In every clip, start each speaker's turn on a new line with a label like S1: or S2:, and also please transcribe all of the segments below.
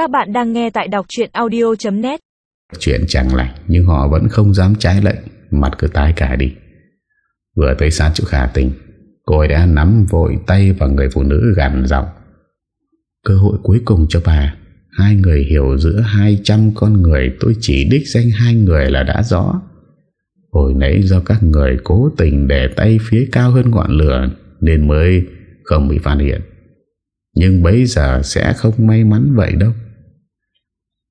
S1: Các bạn đang nghe tại đọc chuyện audio.net
S2: Chuyện chẳng lành, Nhưng họ vẫn không dám trái lệnh. Mặt cứ tái cả đi. Vừa tới sát chỗ khả tình, Cô ấy đã nắm vội tay vào người phụ nữ gằn giọng. Cơ hội cuối cùng cho bà. Hai người hiểu giữa 200 con người, Tôi chỉ đích danh hai người là đã rõ. Hồi nãy do các người cố tình để tay phía cao hơn ngọn lửa, Nên mới không bị phát hiện. Nhưng bây giờ sẽ không may mắn vậy đâu.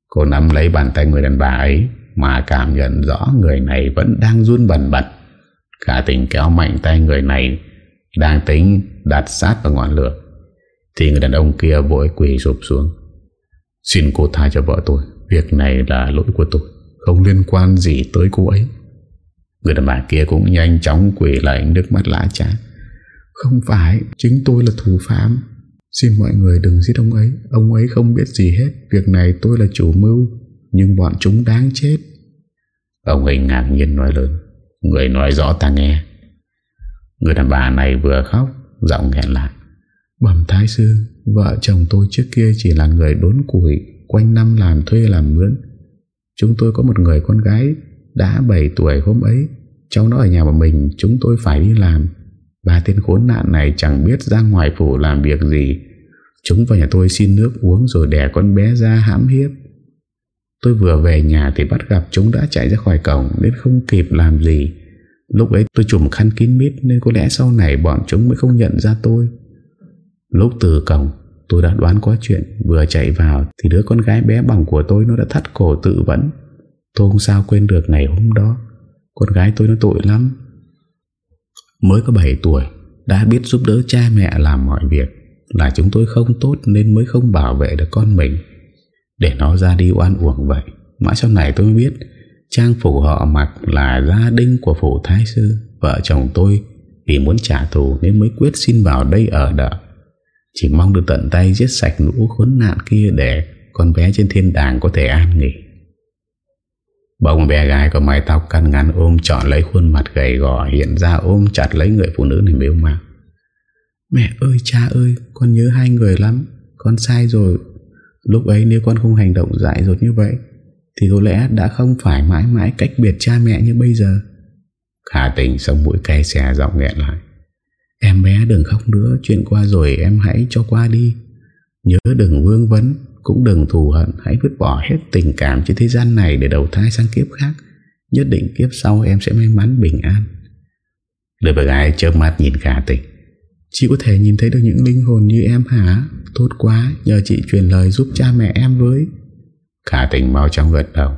S2: Cô nắm lấy bàn tay người đàn bà ấy, Mà cảm nhận rõ người này vẫn đang run bần bật. Khả tình kéo mạnh tay người này, Đang tính đặt sát vào ngọn lửa, Thì người đàn ông kia vội quỳ sụp xuống. Xin cô tha cho vợ tôi, Việc này là lỗi của tôi, Không liên quan gì tới cô ấy. Người đàn bà kia cũng nhanh chóng quỳ lại, nước mắt lã chát Không phải, Chính tôi là thủ phạm. Xin mọi người đừng giết ông ấy. Ông ấy không biết gì hết. Việc này tôi là chủ mưu Nhưng bọn chúng đáng chết. Ông ấy ngạc nhiên nói lớn. Người nói rõ ta nghe. Người đàn bà này vừa khóc Giọng nghẹn lại. Bẩm thái sư Vợ chồng tôi trước kia chỉ là người đốn củi Quanh năm làm thuê làm mướn. Chúng tôi có một người con gái Đã 7 tuổi hôm ấy. Cháu nó ở nhà của mình Chúng tôi phải đi làm Ba tên khốn nạn này chẳng biết ra ngoài phủ làm việc gì. Chúng vào nhà tôi xin nước uống Rồi đẻ con bé ra hãm hiếp. Tôi vừa về nhà thì bắt gặp chúng đã chạy ra khỏi cổng Nên không kịp làm gì. Lúc ấy tôi chùm khăn kín mít Nên có lẽ sau này bọn chúng mới không nhận ra tôi. Lúc từ cổng, Tôi đã đoán có chuyện, Vừa chạy vào thì đứa con gái bé bỏng của tôi Nó đã thắt cổ tự vẫn. Tôi không sao quên được ngày hôm đó. Con gái tôi nó tội lắm. Mới có 7 tuổi, Đã biết giúp đỡ cha mẹ làm mọi việc. Là chúng tôi không tốt Nên mới không bảo vệ được con mình. Để nó ra đi oan uổng vậy, Mãi sau này tôi mới biết Trang phủ họ mặc là gia đình của phủ thái sư. Vợ chồng tôi Vì muốn trả thù nên mới quyết xin vào đây ở đợi Chỉ mong được tận tay giết sạch lũ khốn nạn kia Để con bé trên thiên đàng có thể an nghỉ. Bông bé gái có mái tóc cắt ngắn ôm trọn lấy khuôn mặt gầy gò hiện ra ôm chặt lấy người phụ nữ này mếu mạc. Mẹ ơi cha ơi con nhớ hai người lắm. Con sai rồi. Lúc ấy nếu con không hành động dại dột như vậy Thì có lẽ đã không phải mãi mãi cách biệt cha mẹ như bây giờ. Khả tình sống mũi cay xè giọng nghẹn lại. Em bé đừng khóc nữa Chuyện qua rồi em hãy cho qua đi. Nhớ đừng vương vấn cũng đừng thù hận, Hãy vứt bỏ hết tình cảm trên thế gian này Để đầu thai sang kiếp khác. Nhất định kiếp sau em sẽ may mắn, bình an. Đứa bà gái chớp mắt nhìn khả tình Chị có thể nhìn thấy được những linh hồn như em hả? Tốt quá, Nhờ chị truyền lời giúp cha mẹ em với. Khả tình mau trong gật đầu.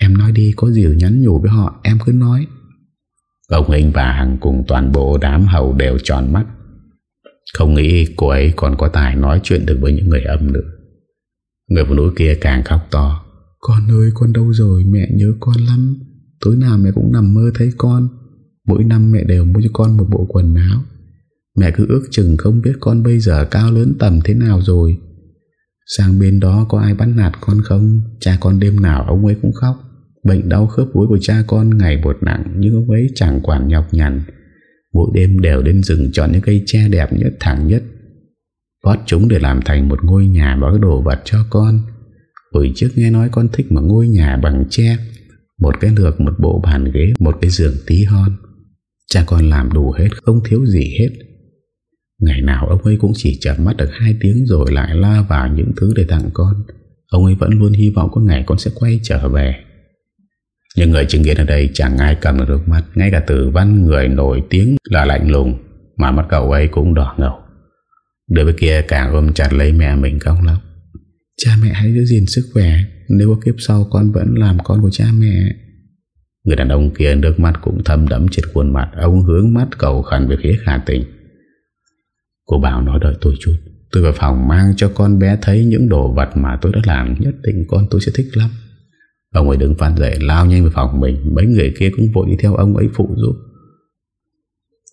S2: Em nói đi, có gì nhắn nhủ với họ, Em cứ nói. Ông Hình và Hằng cùng toàn bộ đám hầu đều tròn mắt. Không nghĩ cô ấy còn có tài nói chuyện được với những người âm nữa Người phụ nữ kia càng khóc to. Con ơi, con đâu rồi? Mẹ nhớ con lắm. Tối nào mẹ cũng nằm mơ thấy con. Mỗi năm mẹ đều mua cho con một bộ quần áo. Mẹ cứ ước chừng không biết con bây giờ cao lớn tầm thế nào rồi. Sang bên đó có ai bắt nạt con không? Cha con đêm nào ông ấy cũng khóc. Bệnh đau khớp gối của cha con, ngày một nặng, Nhưng ông ấy chẳng quản nhọc nhằn. Mỗi đêm đều đến rừng chọn những cây tre đẹp nhất, thẳng nhất. Vót chúng để làm thành một ngôi nhà Và đồ vật cho con. Hồi trước nghe nói con thích một ngôi nhà bằng tre Một cái lược, một bộ bàn ghế Một cái giường tí hon. Cha con làm đủ hết Không thiếu gì hết. Ngày nào ông ấy cũng chỉ chậm mắt được hai tiếng Rồi lại la vào những thứ để tặng con. Ông ấy vẫn luôn hy vọng có ngày con sẽ quay trở về. Những người chứng kiến ở đây chẳng ai cầm được mắt Ngay cả tử văn người nổi tiếng là lạnh lùng Mà mắt cậu ấy cũng đỏ ngầu. Đứa bên kia càng ôm chặt lấy mẹ mình không lắm Cha mẹ hãy giữ gìn sức khỏe. Nếu có kiếp sau con vẫn làm con của cha mẹ. Người đàn ông kia nước mắt cũng thâm đẫm trên khuôn mặt Ông hướng mắt cầu khẩn về phía khả tình. Cô bảo nói đợi tôi chút. Tôi vào phòng mang cho con bé thấy những đồ vật mà tôi đã làm Nhất định con tôi sẽ thích lắm. Ông ấy đứng phản dậy lao nhanh về phòng mình. Mấy người kia cũng vội đi theo ông ấy phụ giúp.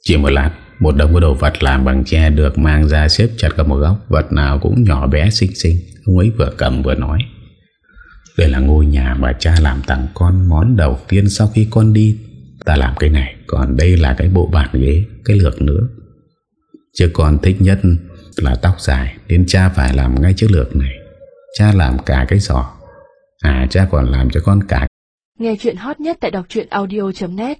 S2: Chỉ một lát một đống đồ vật làm bằng tre được mang ra xếp chặt cả một góc. Vật nào cũng nhỏ bé xinh xinh. Ông ấy vừa cầm vừa nói. Đây là ngôi nhà mà cha làm tặng con món đầu tiên sau khi con đi. Ta làm cái này, Còn đây là cái bộ bàn ghế, Cái lược nữa. Chứ con thích nhất là tóc dài, Nên cha phải làm ngay chiếc lược này. Cha làm cả cái giỏ. À cha còn làm cho con cả
S1: Nghe chuyện hot nhất tại đọc audio.net